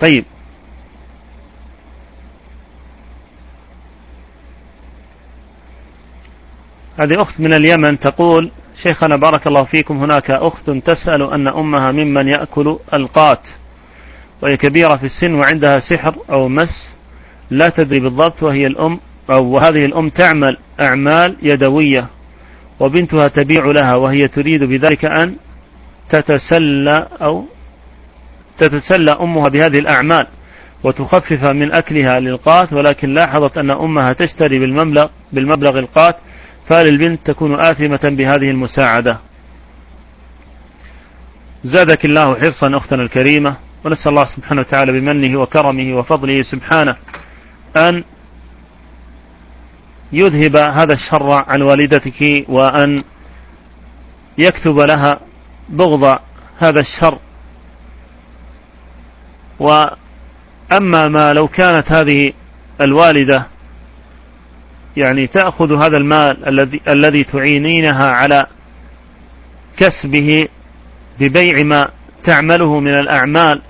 طيب. هذه أخت من اليمن تقول شيخنا بارك الله فيكم هناك أخت تسأل أن أمها ممن يأكل القات وهي كبيرة في السن وعندها سحر أو مس لا تدري بالضبط وهي الأم أو هذه الأم تعمل أعمال يدوية وبنتها تبيع لها وهي تريد بذلك أن تتسلى أو تتسلى أمها بهذه الأعمال وتخفف من أكلها للقات ولكن لاحظت أن أمها تشتري بالمبلغ, بالمبلغ القات فللبنت تكون آثمة بهذه المساعدة. زادك الله حرصا أختنا الكريمة ونسأل الله سبحانه وتعالى بمنه وكرمه وفضله سبحانه أن يذهب هذا الشر عن والدتك وأن يكتب لها بغض هذا الشر وأما ما لو كانت هذه الوالدة يعني تأخذ هذا المال الذي الذي تعينينها على كسبه ببيع ما تعمله من الأعمال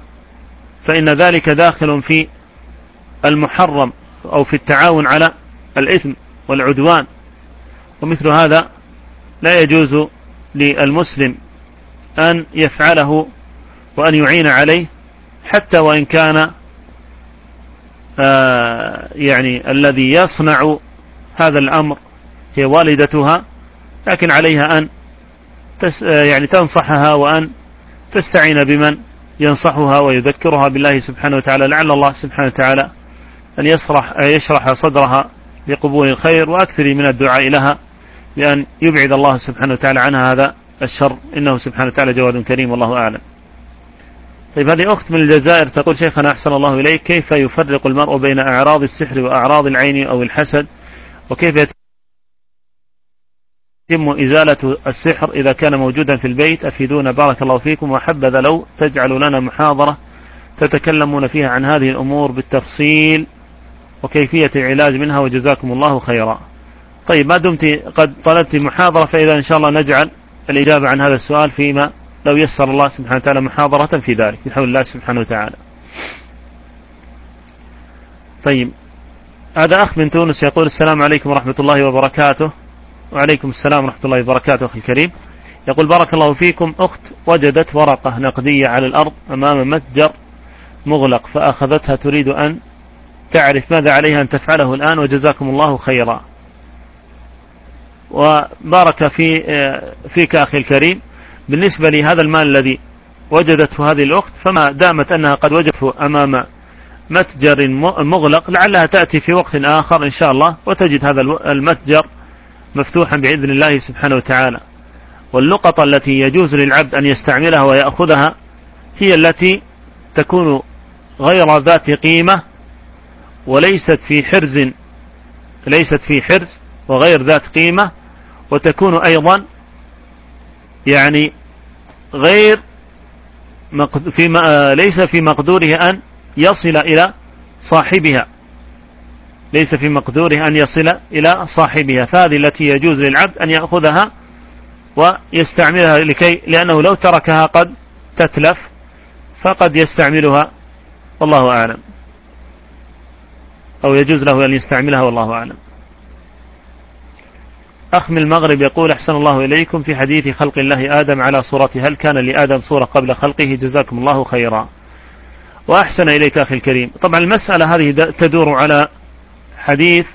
فإن ذلك داخل في المحرم أو في التعاون على الإثم والعدوان. ومثل هذا لا يجوز للمسلم أن يفعله وأن يعين عليه حتى وإن كان آه يعني الذي يصنع هذا الأمر هي والدتها لكن عليها أن تس آه يعني تنصحها وأن تستعين بمن ينصحها ويذكرها بالله سبحانه وتعالى. لعل الله سبحانه وتعالى أن يشرح, يشرح صدرها لقبول الخير وأكثر من الدعاء لها بأن يبعد الله سبحانه وتعالى عنها هذا الشر. إنه سبحانه وتعالى جواد كريم والله أعلم. طيب هذه أخت من الجزائر تقول شيخنا أحسن الله إليك كيف يفرق المرء بين أعراض السحر وأعراض العين أو الحسد؟ وكيف يتم إزالة السحر إذا كان موجودا في البيت؟ أفيدونا بارك الله فيكم. وحبذا لو تجعلوا لنا محاضرة تتكلمون فيها عن هذه الأمور بالتفصيل وكيفية العلاج منها وجزاكم الله خيرا. طيب ما دمت قد طلبت محاضرة فإذا إن شاء الله نجعل الإجابة عن هذا السؤال فيما لو يسر الله سبحانه وتعالى محاضرة في ذلك بحول الله سبحانه وتعالى. طيب هذا أخ من تونس يقول السلام عليكم ورحمة الله وبركاته. وعليكم السلام ورحمة الله وبركاته أخي الكريم. يقول بارك الله فيكم. أخت وجدت ورقة نقدية على الأرض أمام متجر مغلق فأخذتها تريد أن تعرف ماذا عليها أن تفعله الآن وجزاكم الله خيرا. وبارك في فيك أخي الكريم. بالنسبة لهذا المال الذي وجدته هذه الأخت فما دامت أنها قد وجدته أمام متجر مغلق لعلها تأتي في وقت آخر إن شاء الله وتجد هذا المتجر مفتوحا بإذن الله سبحانه وتعالى. واللقطة التي يجوز للعبد أن يستعملها ويأخذها هي التي تكون غير ذات قيمة وليست في حرز ليست في حرز وغير ذات قيمة وتكون أيضا يعني غير في ليس في مقدوره أن يصل إلى صاحبها. ليس في مقدوره أن يصل إلى صاحبها. فهذه التي يجوز للعبد أن يأخذها ويستعملها لكي لأنه لو تركها قد تتلف فقد يستعملها والله أعلم. أو يجوز له أن يستعملها والله أعلم. أخ من المغرب يقول أحسن الله إليكم في حديث خلق الله آدم على صورته هل كان لآدم صورة قبل خلقه؟ جزاكم الله خيرا. وأحسن إليك أخي الكريم. طبعا المسألة هذه تدور على حديث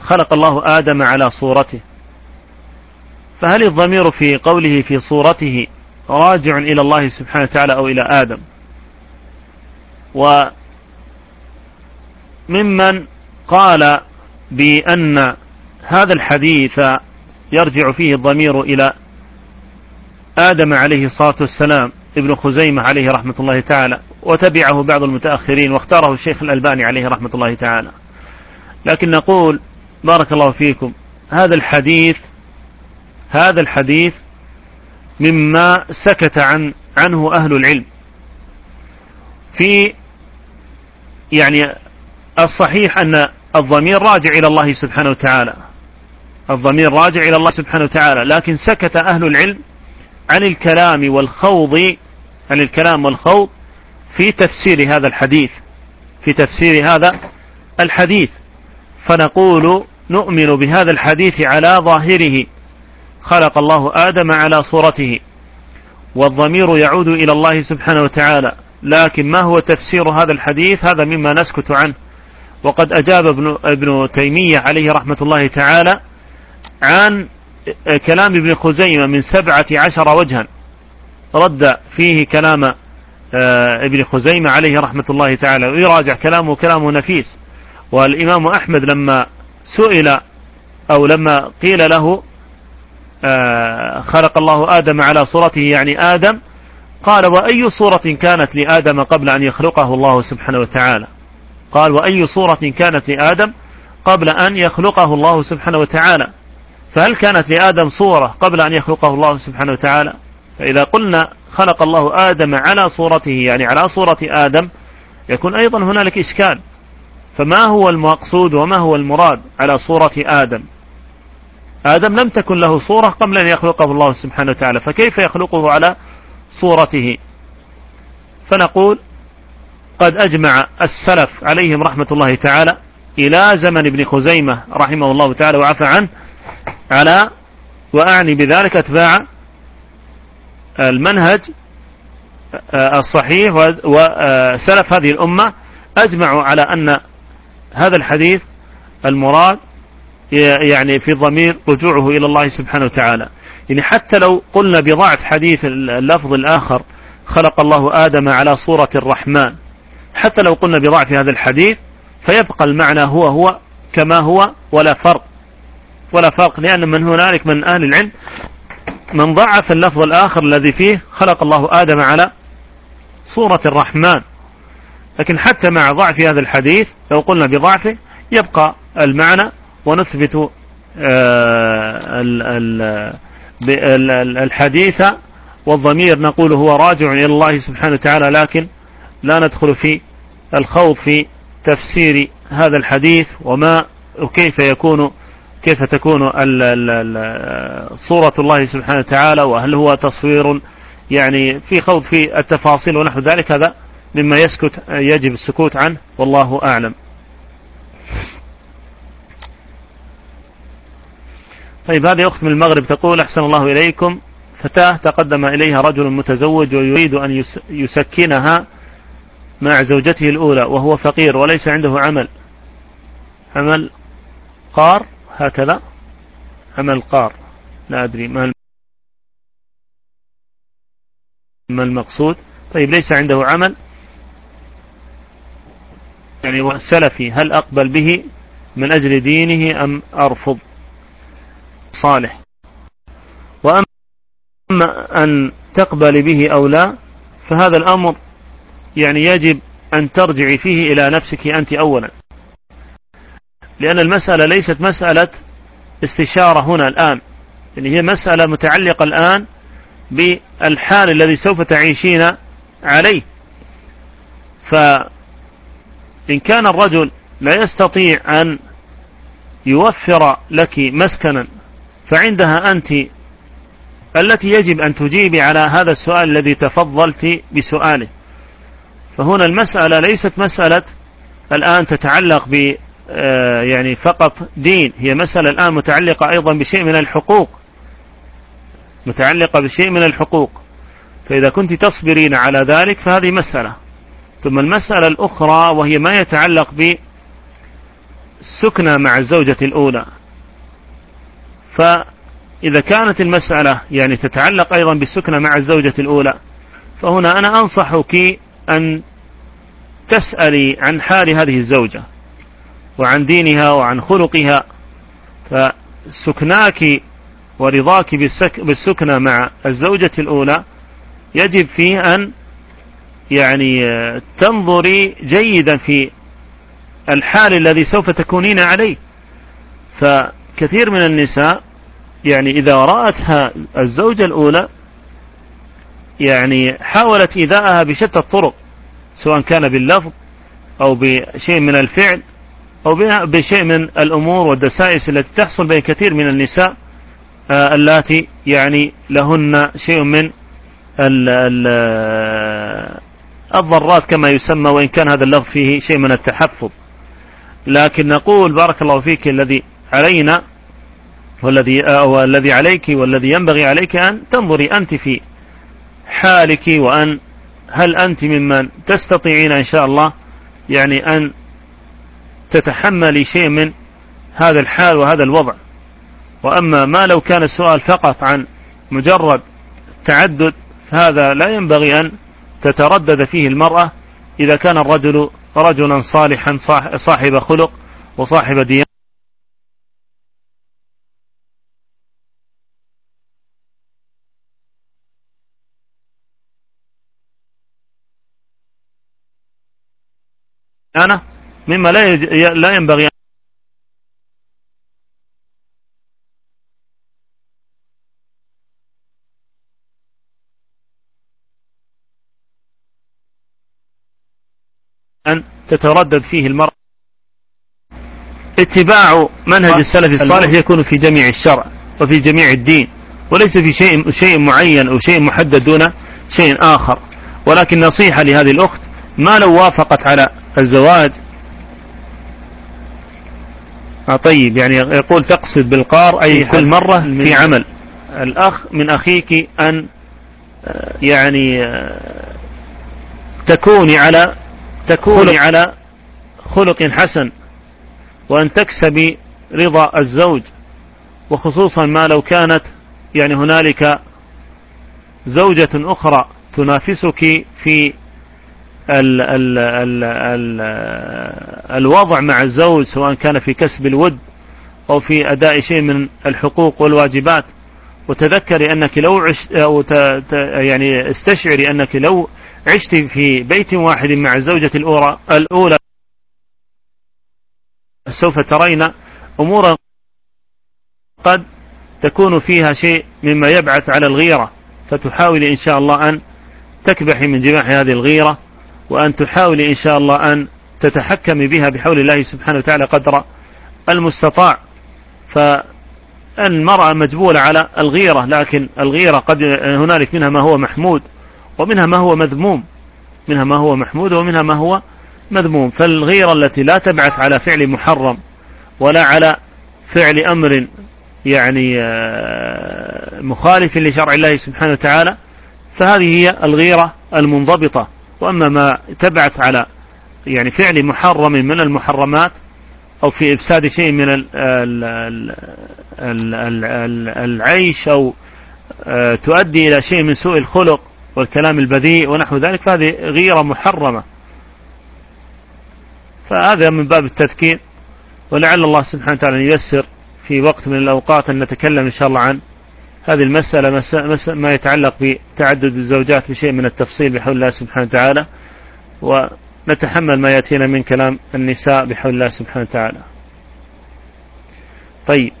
خلق الله آدم على صورته. فهل الضمير في قوله في صورته راجع إلى الله سبحانه وتعالى أو إلى آدم؟ وممن قال بأن هذا الحديث يرجع فيه الضمير إلى آدم عليه الصلاة والسلام ابن خزيمة عليه رحمة الله تعالى وتبعه بعض المتأخرين واختاره الشيخ الألباني عليه رحمة الله تعالى. لكن نقول بارك الله فيكم هذا الحديث هذا الحديث مما سكت عن عنه أهل العلم. في يعني الصحيح أن الضمير راجع إلى الله سبحانه وتعالى. الضمير راجع إلى الله سبحانه وتعالى. لكن سكت أهل العلم عن الكلام والخوض عن الكلام والخوض في تفسير هذا الحديث في تفسير هذا الحديث. فنقول نؤمن بهذا الحديث على ظاهره. خلق الله آدم على صورته. والضمير يعود إلى الله سبحانه وتعالى. لكن ما هو تفسير هذا الحديث؟ هذا مما نسكت عنه. وقد أجاب ابن, ابن تيمية عليه رحمة الله تعالى عن كلام ابن خزيمة من سبعة عشر وجها. رد فيه كلام آه، ابن خزيمة عليه رحمة الله تعالى ويراجع كلامه كلامه نفيس. والإمام أحمد لما سئل أو لما قيل له آه، خلق الله آدم على صورته يعني آدم قال وأي صورة كانت لآدم قبل أن يخلقه الله سبحانه وتعالى؟ قال وأي صورة كانت لآدم قبل أن يخلقه الله سبحانه وتعالى؟ فهل كانت لآدم صورة قبل أن يخلقه الله سبحانه وتعالى؟ فإذا قلنا خلق الله آدم على صورته يعني على صورة آدم يكون أيضا هنالك إشكال. فما هو المقصود وما هو المراد على صورة آدم؟ آدم لم تكن له صورة قبل أن يخلقه الله سبحانه وتعالى فكيف يخلقه على صورته؟ فنقول قد أجمع السلف عليهم رحمة الله تعالى إلى زمن ابن خزيمة رحمه الله تعالى وعفى عنه على وأعني بذلك أتباع المنهج الصحيح وسلف هذه الأمة أجمعوا على أن هذا الحديث المراد يعني في ضمير رجوعه إلى الله سبحانه وتعالى. يعني حتى لو قلنا بضعف حديث اللفظ الآخر خلق الله آدم على صورة الرحمن حتى لو قلنا بضعف هذا الحديث فيبقى المعنى هو هو كما هو ولا فرق. ولا فرق لأن من هنالك من أهل العلم من ضعف اللفظ الآخر الذي فيه خلق الله آدم على صورة الرحمن. لكن حتى مع ضعف هذا الحديث لو قلنا بضعفه يبقى المعنى ونثبت آه، الحديث والضمير نقول هو راجع إلى الله سبحانه وتعالى لكن لا ندخل في الخوض في تفسير هذا الحديث وما وكيف يكون كيف تكون صورة الله سبحانه وتعالى وهل هو تصوير يعني في خوض في التفاصيل ونحو ذلك هذا مما يسكت يجب السكوت عنه والله أعلم. طيب هذه أخت من المغرب تقول أحسن الله إليكم. فتاة تقدم إليها رجل متزوج ويريد أن يسكنها مع زوجته الأولى وهو فقير وليس عنده عمل. عمل قار؟ هكذا عمل قار لا أدري ما ما المقصود؟ طيب ليس عنده عمل؟ يعني سلفي هل أقبل به من أجل دينه أم أرفض؟ صالح. وأما أن تقبل به أو لا فهذا الأمر يعني يجب أن ترجعي فيه إلى نفسك أنت أولا. لأن المسألة ليست مسألة استشارة هنا الآن. يعني هي مسألة متعلقة الآن بالحال الذي سوف تعيشين عليه. فإن كان الرجل لا يستطيع أن يوفر لك مسكنا فعندها أنت التي يجب أن تجيبي على هذا السؤال الذي تفضلت بسؤاله. فهنا المسألة ليست مسألة الآن تتعلق يعني فقط دين. هي مسألة الآن متعلقة أيضا بشيء من الحقوق. متعلقة بشيء من الحقوق. فإذا كنت تصبرين على ذلك فهذه مسألة. ثم المسألة الأخرى وهي ما يتعلق بالسكنة مع الزوجة الأولى. فإذا كانت المسألة يعني تتعلق أيضا بالسكنة مع الزوجة الأولى فهنا أنا أنصحك أن تسألي عن حال هذه الزوجة. وعن دينها وعن خلقها فسكناك ورضاك بالسكنة مع الزوجة الأولى يجب فيه أن يعني تنظري جيدا في الحال الذي سوف تكونين عليه. فكثير من النساء يعني إذا رأتها الزوجة الأولى يعني حاولت إيذاءها بشتى الطرق سواء كان باللفظ أو بشيء من الفعل أو بشيء من الأمور والدسائس التي تحصل بين كثير من النساء آه، اللاتي يعني لهن شيء من ال ال الضرات كما يسمى وإن كان هذا اللفظ فيه شيء من التحفظ. لكن نقول بارك الله فيك الذي علينا والذي والذي عليك والذي ينبغي عليك أن تنظري أنت في حالك وأن هل أنت ممن تستطيعين إن شاء الله يعني أن تتحملي شيء من هذا الحال وهذا الوضع. وأما ما لو كان السؤال فقط عن مجرد تعدد فهذا لا ينبغي أن تتردد فيه المرأة إذا كان الرجل رجلا صالحا صاحب خلق وصاحب ديانة. أنا مما لا لا ينبغي أن تتردد فيه المرأة. اتباع منهج السلف الصالح يكون في جميع الشرع وفي جميع الدين وليس في شيء شيء معين أو شيء محدد دون شيء آخر. ولكن نصيحة لهذه الأخت ما لو وافقت على الزواج طيب يعني يقول تقصد بالقار أي كل مرة في عمل. الأخ من أخيك أن آه، يعني آه، تكوني على تكوني على خلق حسن وأن تكسبي رضا الزوج وخصوصا ما لو كانت يعني هنالك زوجة أخرى تنافسك في ال ال ال ال الوضع مع الزوج سواء كان في كسب الود أو في أداء شيء من الحقوق والواجبات. وتذكري أنك لو عشت أو يعني استشعري أنك لو عشت في بيت واحد مع الزوجة الأولى الأولى سوف ترين أمورا قد تكون فيها شيء مما يبعث على الغيرة. فتحاولي إن شاء الله أن تكبحي من جماح هذه الغيرة. وأن تحاولي إن شاء الله أن تتحكمي بها بحول الله سبحانه وتعالى قدر المستطاع. فالمرأة مجبولة على الغيرة لكن الغيرة قد هنالك منها ما هو محمود ومنها ما هو مذموم. منها ما هو محمود ومنها ما هو مذموم. فالغيرة التي لا تبعث على فعل محرم ولا على فعل أمر يعني آه، مخالف لشرع الله سبحانه وتعالى فهذه هي الغيرة المنضبطة. وأما ما تبعث على يعني فعل محرم من المحرمات أو في إفساد شيء من العيش أو آه، تؤدي إلى شيء من سوء الخلق والكلام البذيء ونحو ذلك فهذه غيرة محرمة. فهذا من باب التذكير ولعل الله سبحانه وتعالى ييسر في وقت من الأوقات أن نتكلم إن شاء الله عن هذه المسألة ما يتعلق بتعدد الزوجات بشيء من التفصيل بحول الله سبحانه وتعالى ونتحمل ما يأتينا من كلام النساء بحول الله سبحانه وتعالى. طيب.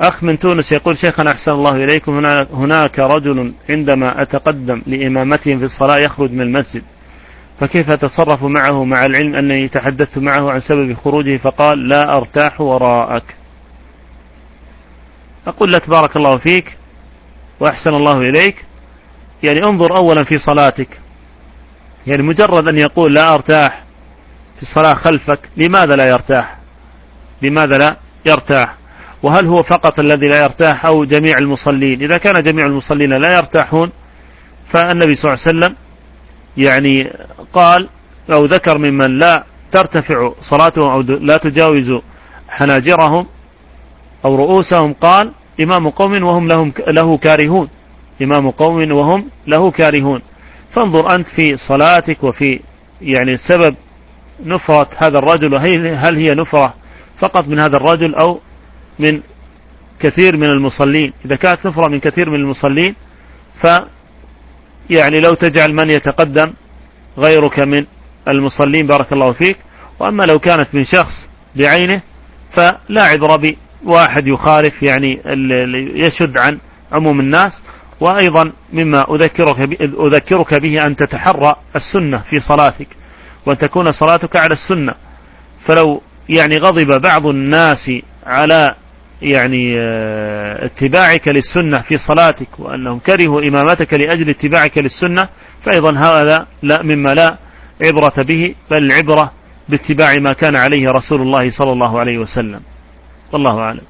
أخ من تونس يقول شيخنا أحسن الله إليكم هناك رجل عندما أتقدم لإمامتهم في الصلاة يخرج من المسجد. فكيف أتصرف معه مع العلم أنني تحدثت معه عن سبب خروجه فقال لا أرتاح وراءك. أقول لك بارك الله فيك وأحسن الله إليك. يعني انظر أولا في صلاتك. يعني مجرد أن يقول لا أرتاح في الصلاة خلفك لماذا لا يرتاح؟ لماذا لا يرتاح؟ وهل هو فقط الذي لا يرتاح أو جميع المصلين؟ إذا كان جميع المصلين لا يرتاحون فالنبي صلى الله عليه وسلم يعني قال أو ذكر ممن لا ترتفع صلاتهم أو لا تجاوز حناجرهم أو رؤوسهم قال إمام قوم وهم لهم له كارهون. إمام قوم وهم له كارهون. فانظر أنت في صلاتك وفي يعني سبب نفرة هذا الرجل. هل هي نفرة فقط من هذا الرجل أو من كثير من المصلين؟ إذا كانت نفرة من كثير من المصلين ف يعني لو تجعل من يتقدم غيرك من المصلين بارك الله فيك. وأما لو كانت من شخص بعينه فلا عذر بواحد يخالف يعني يشد عن عموم الناس. وأيضا مما أذكرك, أذكرك به أن تتحرى السنة في صلاتك وأن تكون صلاتك على السنة. فلو يعني غضب بعض الناس على يعني آه، اتباعك للسنة في صلاتك وأنهم كرهوا إمامتك لأجل اتباعك للسنة فأيضا هذا لا مما لا عبرة به بل العبرة باتباع ما كان عليه رسول الله صلى الله عليه وسلم. والله أعلم.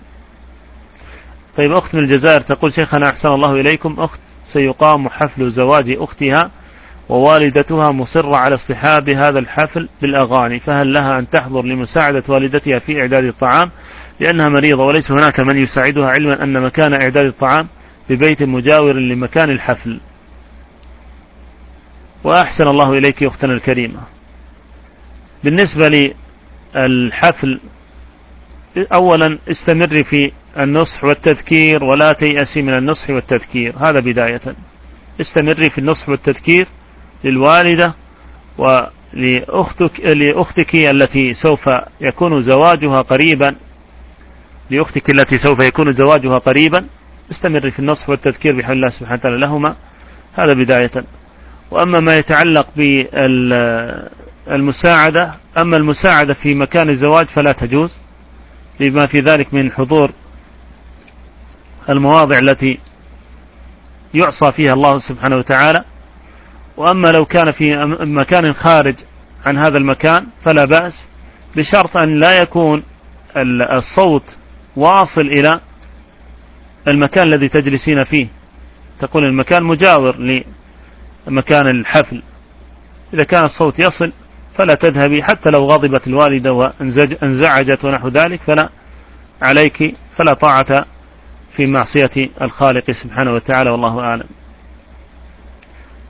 طيب أخت من الجزائر تقول شيخنا أحسن الله إليكم أخت سيقام حفل زواج أختها ووالدتها مصرة على اصطحاب هذا الحفل بالأغاني فهل لها أن تحضر لمساعدة والدتها في إعداد الطعام؟ لأنها مريضة وليس هناك من يساعدها علما أن مكان إعداد الطعام ببيت مجاور لمكان الحفل. وأحسن الله إليك أختنا الكريمة. بالنسبة للحفل أولا استمري في النصح والتذكير ولا تيأسي من النصح والتذكير. هذا بداية. استمري في النصح والتذكير للوالدة ولأختك لأختك التي سوف يكون زواجها قريبا لأختك التي سوف يكون زواجها قريبا استمري في النصح والتذكير بحول الله سبحانه وتعالى لهما. هذا بداية. وأما ما يتعلق بالمساعدة أما المساعدة في مكان الزواج فلا تجوز لما في ذلك من حضور المواضع التي يعصى فيها الله سبحانه وتعالى. وأما لو كان في مكان خارج عن هذا المكان فلا بأس بشرط أن لا يكون الصوت واصل إلى المكان الذي تجلسين فيه. تقول المكان مجاور لمكان الحفل. إذا كان الصوت يصل فلا تذهبي حتى لو غضبت الوالدة وانزعجت ونحو ذلك فلا عليك فلا طاعة في معصية الخالق سبحانه وتعالى والله أعلم.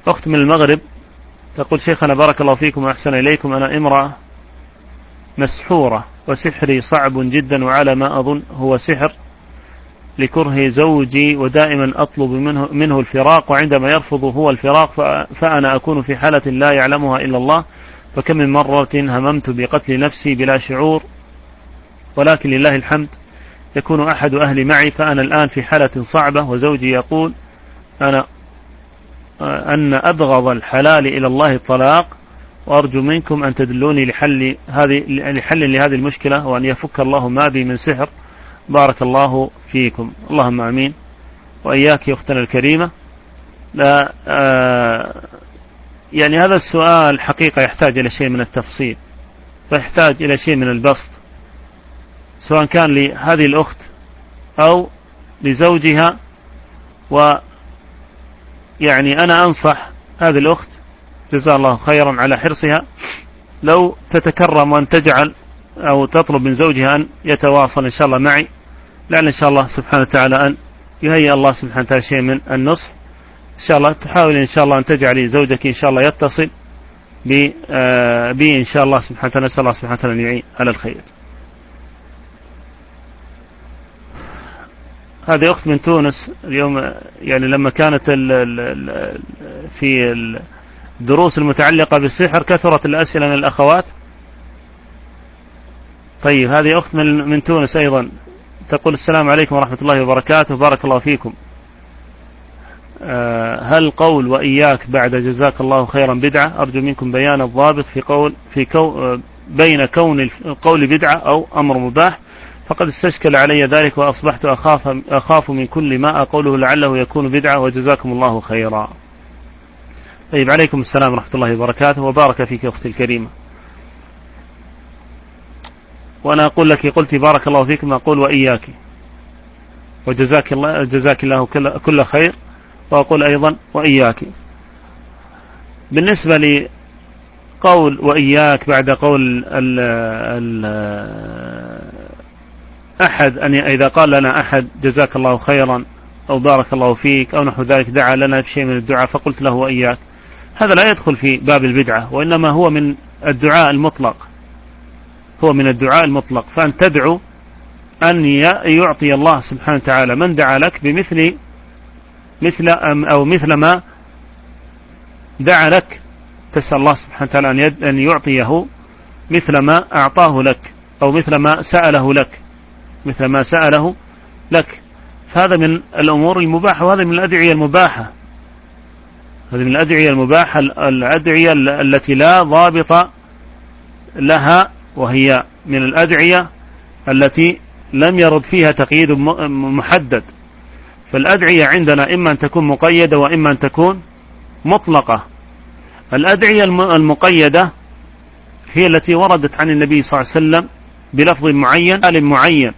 أخت من المغرب تقول شيخنا بارك الله فيكم وأحسن إليكم أنا امرأة مسحورة وسحري صعب جدا وعلى ما أظن هو سحر لكره زوجي ودائما أطلب منه, منه الفراق وعندما يرفض هو الفراق فأنا أكون في حالة لا يعلمها إلا الله. فكم من مرة هممت بقتل نفسي بلا شعور ولكن لله الحمد يكون أحد أهلي معي. فأنا الآن في حالة صعبة وزوجي يقول أنا أن أبغض الحلال إلى الله الطلاق وأرجو منكم أن تدلوني لحل هذه لحل لهذه المشكلة وأن يفك الله ما بي من سحر. بارك الله فيكم. اللهم آمين. وإياك أختنا الكريمة. لا آه يعني هذا السؤال حقيقة يحتاج إلى شيء من التفصيل. ويحتاج إلى شيء من البسط. سواء كان لهذه الأخت أو لزوجها. و يعني أنا أنصح هذه الأخت جزاها الله خيرا على حرصها. لو تتكرم وأن تجعل أو تطلب من زوجها أن يتواصل إن شاء الله معي لعل إن شاء الله سبحانه وتعالى أن يهيئ الله سبحانه وتعالى شيء من النصح. إن شاء الله تحاول إن شاء الله أن تجعلي زوجك إن شاء الله يتصل بي, آه بي إن شاء الله سبحانه وتعالى. نسأل الله سبحانه وتعالى أن يعين على الخير. هذه أخت من تونس اليوم يعني لما كانت في الدروس المتعلقة بالسحر كثرت الأسئلة من الأخوات. طيب هذه أخت من, من تونس أيضا. تقول السلام عليكم ورحمة الله وبركاته. بارك الله فيكم. آه، هل قول وإياك بعد جزاك الله خيرا بدعة؟ أرجو منكم بيان الضابط في قول في كو آه، بين كون القول بدعة أو أمر مباح. فقد استشكل علي ذلك وأصبحت أخاف, أخاف من كل ما أقوله لعله يكون بدعة وجزاكم الله خيرا. طيب عليكم السلام ورحمة الله وبركاته وبارك فيك أختي الكريمة وأنا أقول لك قلت بارك الله فيك ما أقول وإياك. وجزاك الله جزاك الله كل خير وأقول أيضا وإياك. بالنسبة لقول وإياك بعد قول ال ال أحد أن إذا قال لنا أحد جزاك الله خيرا أو بارك الله فيك أو نحو ذلك دعا لنا بشيء من الدعاء فقلت له وإياك. هذا لا يدخل في باب البدعة وإنما هو من الدعاء المطلق. هو من الدعاء المطلق. فأن تدعو أن يعطي الله سبحانه وتعالى. من دعا لك بمثل مثل أو مثل ما دعا لك. تسأل الله سبحانه وتعالى أن يعطيه مثل ما أعطاه لك أو مثل ما سأله لك. مثل ما سأله لك. فهذا من الأمور المباحة وهذا من الأدعية المباحة. هذه من الأدعية المباحة الأدعية التي لا ضابط لها وهي من الأدعية التي لم يرد فيها تقييد محدد. فالأدعية عندنا إما أن تكون مقيدة وإما أن تكون مطلقة. الأدعية المقيدة هي التي وردت عن النبي صلى الله عليه وسلم بلفظ معين حال معين.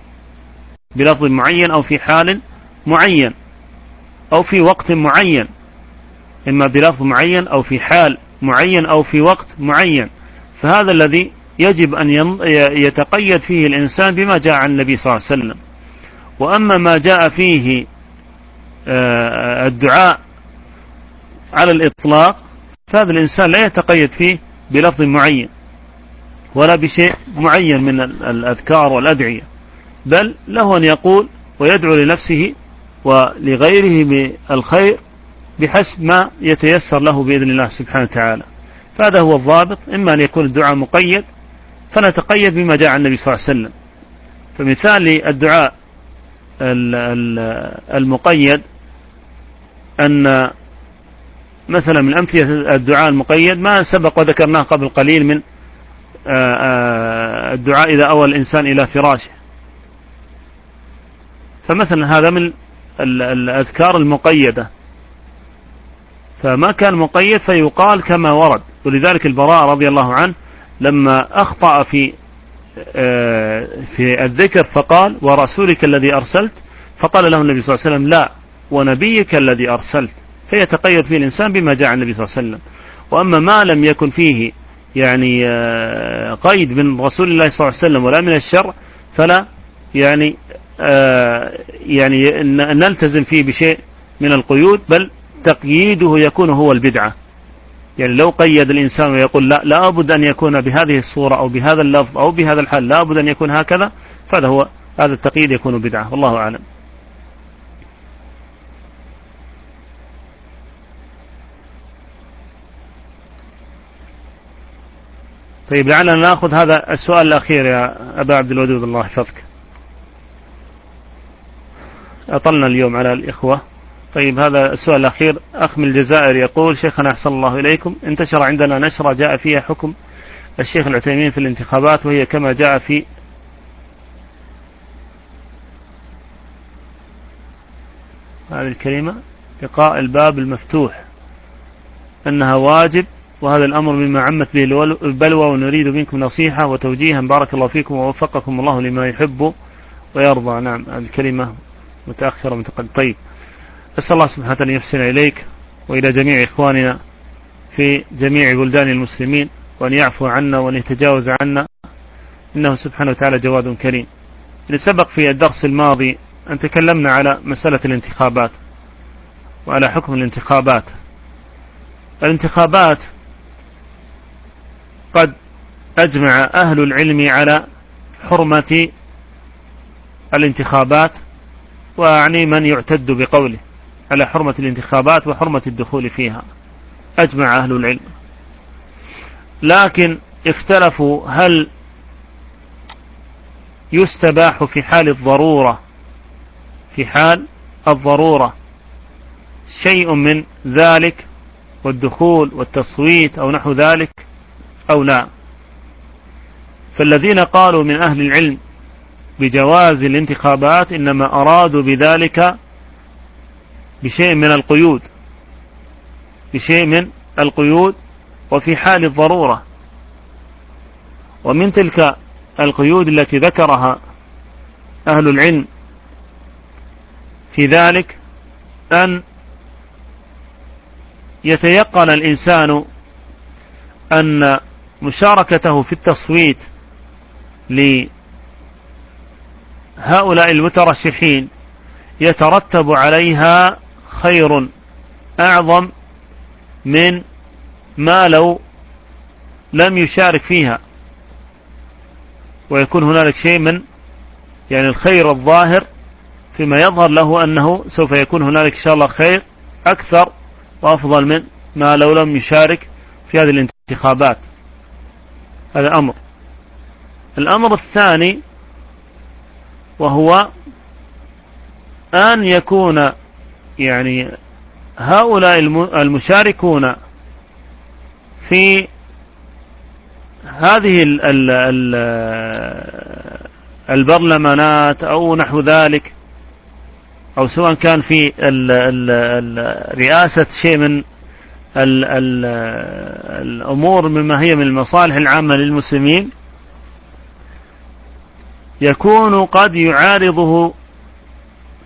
بلفظ معين أو في حال معين أو في وقت معين. إما بلفظ معين أو في حال معين أو في وقت معين. فهذا الذي يجب أن يتقيد فيه الإنسان بما جاء عن النبي صلى الله عليه وسلم. وأما ما جاء فيه آه، الدعاء على الإطلاق فهذا الإنسان لا يتقيد فيه بلفظ معين ولا بشيء معين من الأذكار والأدعية. بل له أن يقول ويدعو لنفسه ولغيره بالخير بحسب ما يتيسر له بإذن الله سبحانه وتعالى. فهذا هو الضابط. إما أن يكون الدعاء مقيد فنتقيد بما جاء النبي صلى الله عليه وسلم. فمثال للدعاء المقيد أن مثلا من أمثلة الدعاء المقيد ما سبق وذكرناه قبل قليل من آه، آه، الدعاء إذا أوى الإنسان إلى فراشه. فمثلا هذا من الأذكار المقيدة. فما كان مقيد فيقال كما ورد. ولذلك البراء رضي الله عنه لما أخطأ في آه، في الذكر فقال ورسولك الذي أرسلت؟ فقال له النبي صلى الله عليه وسلم لا ونبيك الذي أرسلت. فيتقيد فيه الإنسان بما جاء النبي صلى الله عليه وسلم. وأما ما لم يكن فيه يعني آه، قيد من رسول الله صلى الله عليه وسلم ولا من الشرع فلا يعني آه، يعني نلتزم فيه بشيء من القيود بل تقييده يكون هو البدعة. يعني لو قيد الإنسان ويقول لا لا بد أن يكون بهذه الصورة أو بهذا اللفظ أو بهذا الحال لا بد أن يكون هكذا فهذا هو هذا التقييد يكون بدعة والله أعلم. طيب لعلنا نأخذ هذا السؤال الأخير يا أبا عبد الودود الله يحفظك. أطلنا اليوم على الإخوة. طيب هذا السؤال الأخير. أخ من الجزائر يقول شيخنا أحسن الله إليكم. انتشر عندنا نشرة جاء فيها حكم الشيخ العثيمين في الانتخابات وهي كما جاء في هذه الكلمة لقاء الباب المفتوح. أنها واجب وهذا الأمر مما عمت به البلوى ونريد منكم نصيحة وتوجيها. بارك الله فيكم ووفقكم الله لما يحب ويرضى. نعم الكلمة متأخرة متقدمة. طيب أسأل الله سبحانه وتعالى أن يحسن إليك وإلى جميع إخواننا في جميع بلدان المسلمين وأن يعفو عنا وأن يتجاوز عنا. إنه سبحانه وتعالى جواد كريم. سبق في الدرس الماضي أن تكلمنا على مسألة الانتخابات وعلى حكم الانتخابات. الانتخابات قد أجمع أهل العلم على حرمة الانتخابات وأعني من يعتد بقوله. على حرمة الانتخابات وحرمة الدخول فيها. أجمع أهل العلم. لكن اختلفوا هل يستباح في حال الضرورة في حال الضرورة شيء من ذلك والدخول والتصويت أو نحو ذلك أو لا. فالذين قالوا من أهل العلم بجواز الانتخابات إنما أرادوا بذلك بشيء من القيود. بشيء من القيود وفي حال الضرورة. ومن تلك القيود التي ذكرها أهل العلم في ذلك أن يتيقن الإنسان أن مشاركته في التصويت لهؤلاء المترشحين يترتب عليها خير أعظم من ما لو لم يشارك فيها. ويكون هنالك شيء من يعني الخير الظاهر فيما يظهر له أنه سوف يكون هنالك إن شاء الله خير أكثر وأفضل من ما لو لم يشارك في هذه الانتخابات. هذا أمر الأمر الثاني وهو أن يكون يعني هؤلاء المشاركون في هذه البرلمانات أو نحو ذلك أو سواء كان في ال ال ال رئاسة شيء من ال ال الأمور مما هي من المصالح العامة للمسلمين يكون قد يعارضه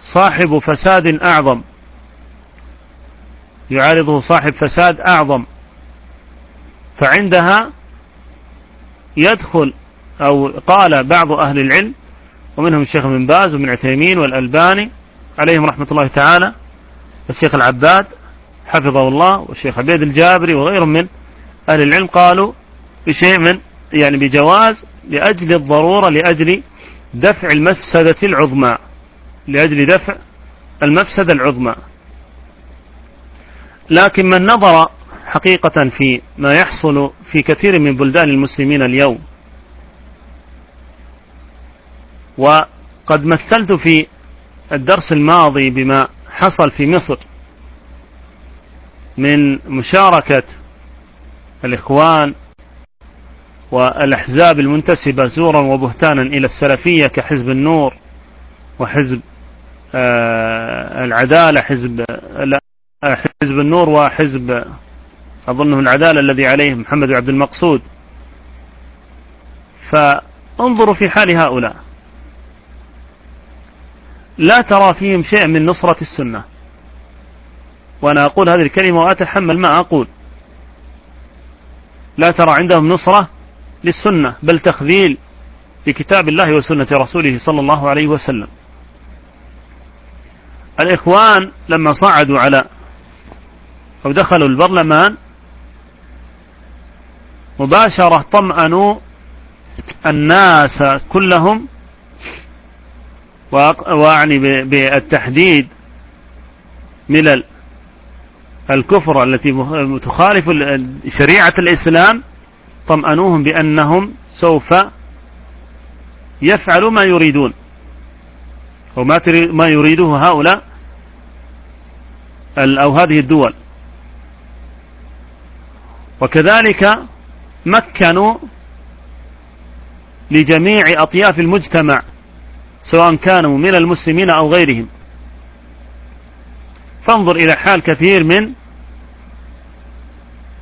صاحب فساد أعظم. يعارضه صاحب فساد أعظم. فعندها يدخل أو قال بعض أهل العلم ومنهم الشيخ بن باز ومن عثيمين والألباني عليهم رحمة الله تعالى والشيخ العباد حفظه الله والشيخ عبيد الجابري وغيرهم من أهل العلم قالوا بشيء من يعني بجواز لأجل الضرورة لأجل دفع المفسدة العظمى لأجل دفع المفسدة العظمى. لكن من نظر حقيقة في ما يحصل في كثير من بلدان المسلمين اليوم وقد مثلت في الدرس الماضي بما حصل في مصر من مشاركة الإخوان والأحزاب المنتسبة زورا وبهتانا إلى السلفية كحزب النور وحزب آه، العدالة حزب حزب النور وحزب أظنه العدالة الذي عليه محمد عبد المقصود. فانظروا في حال هؤلاء. لا ترى فيهم شيء من نصرة السنة. وأنا أقول هذه الكلمة وأتحمل ما أقول. لا ترى عندهم نصرة للسنة بل تخذيل لكتاب الله وسنة رسوله صلى الله عليه وسلم. الإخوان لما صعدوا على أو دخلوا البرلمان مباشرة طمأنوا الناس كلهم وأعني بالتحديد ملل الكفر التي تخالف شريعة الإسلام طمأنوهم بأنهم سوف يفعلوا ما يريدون. وما ما يريده هؤلاء أو هذه الدول. وكذلك مكنوا لجميع أطياف المجتمع سواء كانوا من المسلمين أو غيرهم. فانظر إلى حال كثير من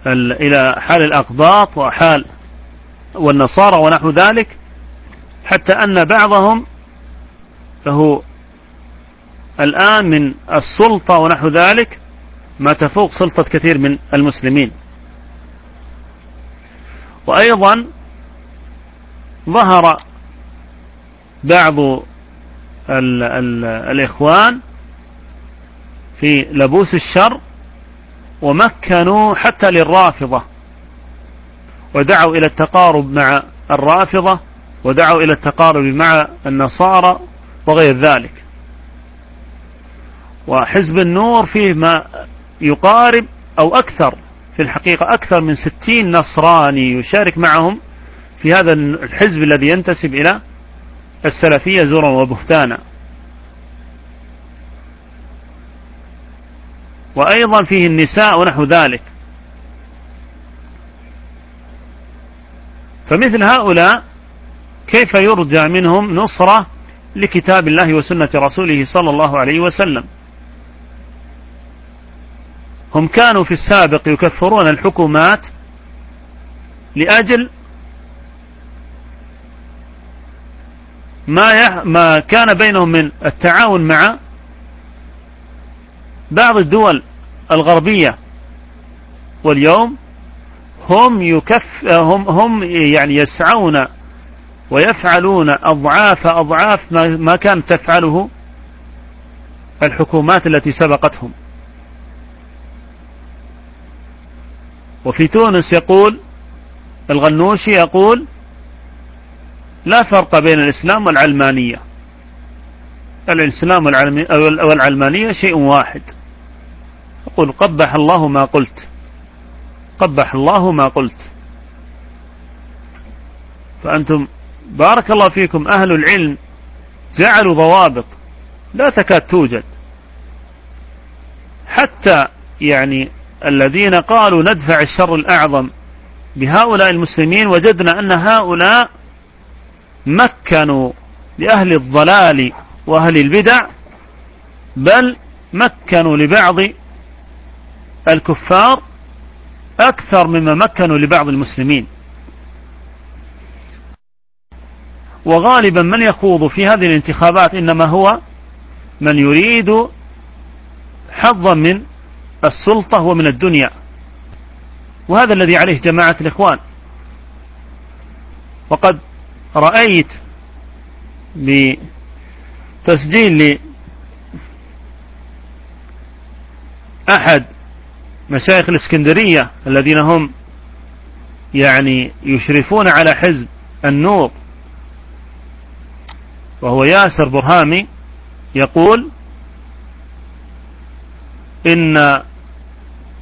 إلى حال الأقباط وحال والنصارى ونحو ذلك حتى أن بعضهم له الآن من السلطة ونحو ذلك ما تفوق سلطة كثير من المسلمين. وأيضا ظهر بعض ال ال الإخوان في لبوس الشر ومكنوا حتى للرافضة ودعوا إلى التقارب مع الرافضة ودعوا إلى التقارب مع النصارى وغير ذلك. وحزب النور فيه ما يقارب أو أكثر في الحقيقة أكثر من ستين نصراني يشارك معهم في هذا الحزب الذي ينتسب إلى السلفية زورا وبهتانا. وأيضا فيه النساء ونحو ذلك. فمثل هؤلاء كيف يرجى منهم نصرة لكتاب الله وسنة رسوله صلى الله عليه وسلم؟ هم كانوا في السابق يكفرون الحكومات لأجل ما ما كان بينهم من التعاون مع بعض الدول الغربية. واليوم هم يكف هم هم يعني يسعون ويفعلون أضعاف أضعاف ما كانت تفعله الحكومات التي سبقتهم. وفي تونس يقول الغنوشي يقول لا فرق بين الإسلام والعلمانية. الإسلام والعلمانية شيء واحد. يقول قبح الله ما قلت. قبح الله ما قلت. فأنتم بارك الله فيكم أهل العلم جعلوا ضوابط لا تكاد توجد. حتى يعني الذين قالوا ندفع الشر الأعظم بهؤلاء المسلمين وجدنا أن هؤلاء مكنوا لأهل الضلال وأهل البدع بل مكنوا لبعض الكفار أكثر مما مكنوا لبعض المسلمين. وغالبا من يخوض في هذه الانتخابات إنما هو من يريد حظا من السلطة ومن الدنيا. وهذا الذي عليه جماعة الإخوان. وقد رأيت بتسجيل لأحد مشايخ الإسكندرية الذين هم يعني يشرفون على حزب النور وهو ياسر برهامي يقول إن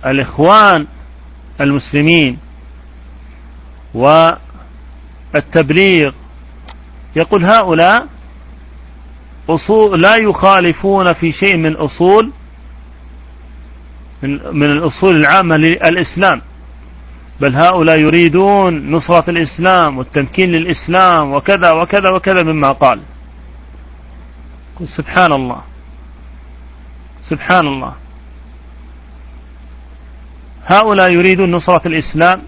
الإخوان المسلمين والتبليغ. يقول هؤلاء أصول لا يخالفون في شيء من أصول من الأصول العامة للإسلام. بل هؤلاء يريدون نصرة الإسلام والتمكين للإسلام وكذا وكذا وكذا مما قال. سبحان الله. سبحان الله. هؤلاء يريدون نصرة الإسلام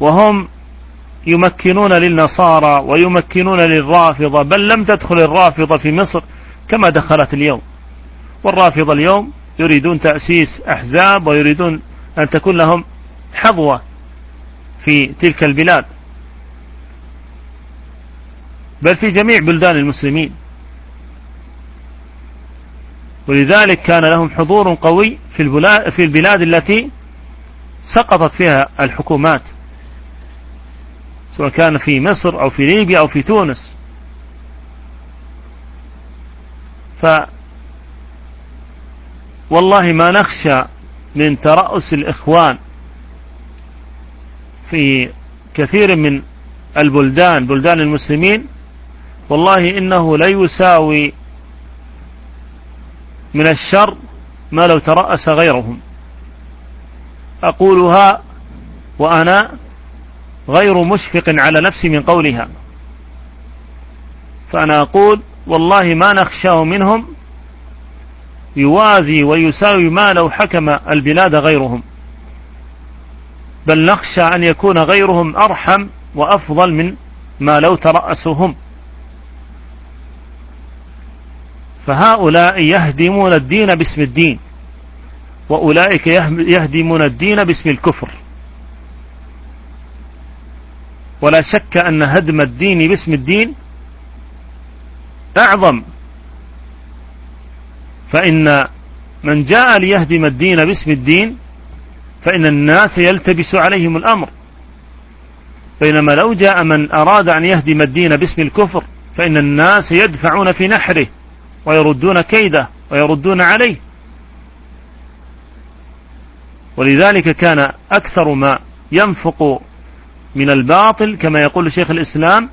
وهم يمكنون للنصارى ويمكنون للرافضة بل لم تدخل الرافضة في مصر كما دخلت اليوم. والرافضة اليوم يريدون تأسيس أحزاب ويريدون أن تكون لهم حظوة في تلك البلاد. بل في جميع بلدان المسلمين. ولذلك كان لهم حضور قوي في البلاد التي سقطت فيها الحكومات. سواء كان في مصر أو في ليبيا أو في تونس. ف والله ما نخشى من ترأس الإخوان في كثير من البلدان بلدان المسلمين. والله إنه لا يساوي من الشر ما لو ترأس غيرهم. أقولها وأنا غير مشفق على نفسي من قولها. فأنا أقول والله ما نخشاه منهم يوازي ويساوي ما لو حكم البلاد غيرهم. بل نخشى أن يكون غيرهم أرحم وأفضل من ما لو ترأسهم فهؤلاء يهدمون الدين باسم الدين وأولئك يهدمون الدين باسم الكفر. ولا شك أن هدم الدين باسم الدين أعظم. فإن من جاء ليهدم الدين باسم الدين فإن الناس يلتبس عليهم الأمر. بينما لو جاء من أراد أن يهدم الدين باسم الكفر فإن الناس يدفعون في نحره. ويردون كيده ويردون عليه. ولذلك كان أكثر ما ينفق من الباطل كما يقول شيخ الإسلام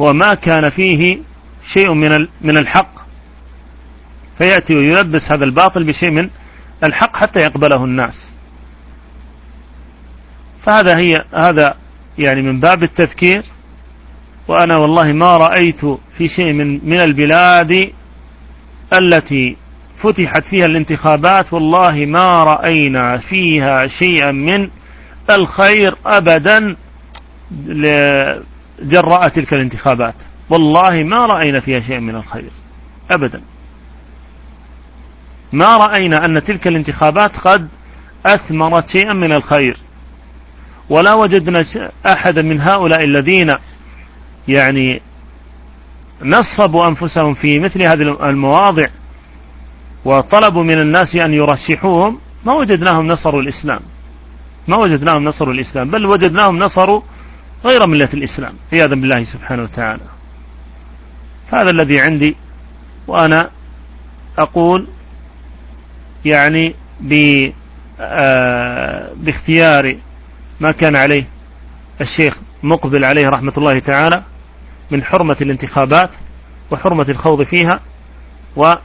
هو ما كان فيه شيء من من الحق. فيأتي ويلبس هذا الباطل بشيء من الحق حتى يقبله الناس. فهذا هي هذا يعني من باب التذكير. وأنا والله ما رأيت في شيء من من البلاد التي فتحت فيها الانتخابات والله ما رأينا فيها شيئا من الخير أبدا جراء تلك الانتخابات. والله ما رأينا فيها شيئا من الخير أبدا. ما رأينا أن تلك الانتخابات قد أثمرت شيئا من الخير. ولا وجدنا أحدا من هؤلاء الذين يعني نصبوا أنفسهم في مثل هذه المواضع وطلبوا من الناس أن يرشحوهم ما وجدناهم نصروا الإسلام. ما وجدناهم نصروا الإسلام بل وجدناهم نصروا غير ملة الإسلام عياذا بالله سبحانه وتعالى. هذا الذي عندي وأنا أقول يعني آه، باختيار ما كان عليه الشيخ مقبل عليه رحمة الله تعالى من حرمة الانتخابات وحرمة الخوض فيها ولا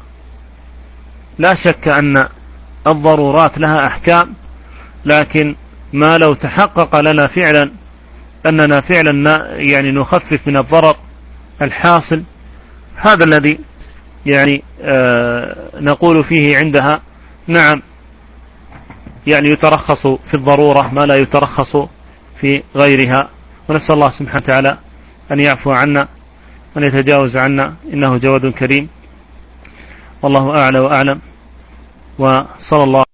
شك أن الضرورات لها أحكام لكن ما لو تحقق لنا فعلا أننا فعلا يعني نخفف من الضرر الحاصل. هذا الذي يعني آه نقول فيه عندها نعم يعني يترخص في الضرورة ما لا يترخص في غيرها. ونسأل الله سبحانه وتعالى أن يعفو عنا وأن يتجاوز عنا إنه جواد كريم. والله أعلى وأعلم. وصلى الله